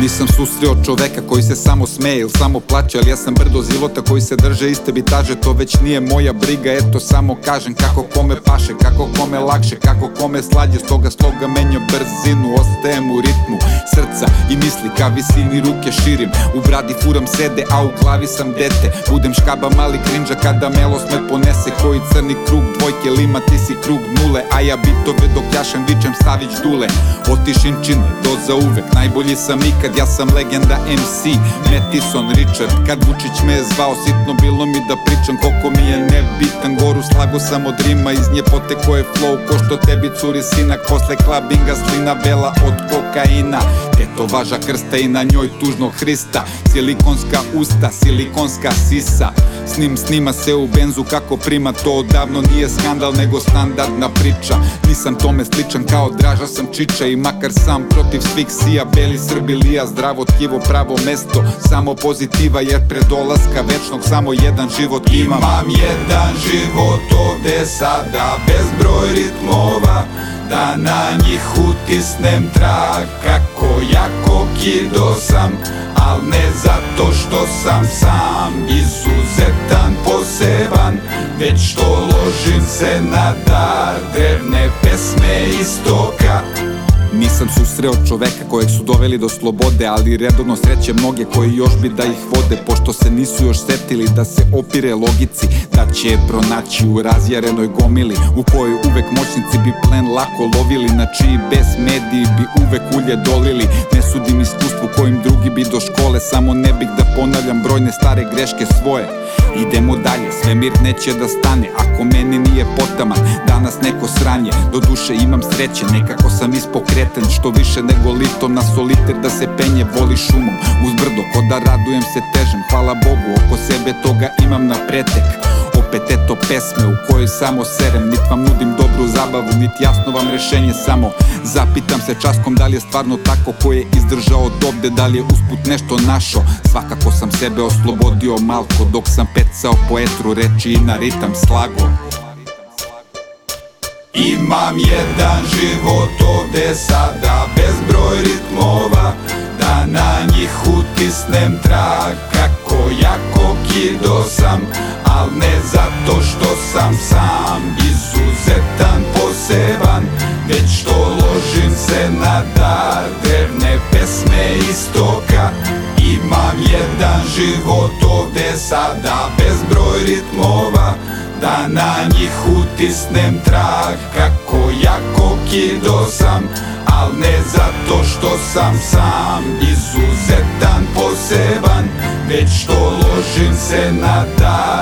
Nisam susreo čoveka koji se samo smeje ili samo plaće Ali ja sam brdo života koji se drže iste bitaže. To već nije moja briga, eto samo kažem Kako kome paše, kako kome lakše, kako kome slađe. Stoga sloga menja brzinu, ostajem u ritmu Srca i misli. Ka visini ruke širim U bradi furam sede, a u glavi sam dete. Budem škaba mali krinđa kada melos me ponese. Koji crni krug dvojke lima, ti si krug nule A ja bitove dok jašem vičem Savić Dule. Otišinčine, do za uvek, najbolji sam ikad Ja sam legenda MC, Metison Richard. Kad Vučić me je zvao, sitno bilo mi da pričam Koliko mi je nebitan, goru slago sam od rima Iz nje poteko je flow, ko što tebi curi sinak Posle klabinga slina bela od kokaina. Tetovaža krsta i na njoj tužnog Hrista. Silikonska usta, silikonska sisa. S njim snima se u benzu kako prima. To odavno nije skandal nego standardna priča. Nisam tome sličan kao draža sam čiča I makar sam protiv svih sija. Beli Srbi lija zdravo tkivo pravo mesto. Samo pozitiva jer pre dolaska večnog Samo jedan život imam. Imam jedan život ovde sada Bezbroj ritmova Da na njih utisnem trag. Kako jako kido sam Al ne zato što sam sam. Izuzetan, poseban Već što ložim se na dar. Drevne pesme istoka Nisam susreo čoveka kojeg su doveli do slobode Ali redovno sreće mnoge koji još bi da ih vode Pošto se nisu još setili da se opire logici Da će je pronaći u razjarenoj gomili U kojoj uvek moćnici bi plen lako lovili Na čiji bes mediji bi uvek ulje dolili. Ne sudim iskustvu kojim drugi bi do škole Samo ne bih da ponavljam brojne stare greške svoje Idemo dalje, svemir neće da stane Ako meni nije potaman, danas neko sranje Do duše imam sreće, nekako sam ispokreten Što više nego litom na soliter da se penje Voli šumom, uz brdo, ko da radujem se težem Hvala Bogu, oko sebe toga imam na pretek opet eto pesme u kojoj samo serem Nit vam nudim dobru zabavu, nit jasno vam rešenje Samo zapitam se časkom da li je stvarno tako Ko je izdržao od ovde, da li je usput nešto našo. Svakako sam sebe oslobodio malko Dok sam pecao po etru reči i na ritam slago. Imam jedan život ovde sada Bezbroj ritmova Da na njih utisnem trag Jako kido sam Al ne zato što sam sam. Izuzetan, poseban Već što ložim se na dar. Drevne pesme istoka Imam jedan život ovde sada Bezbroj ritmova Na njih utisnem trag. Kako jako kido sam Al ne zato što sam sam. Izuzetan, poseban Već što ložim se na istoka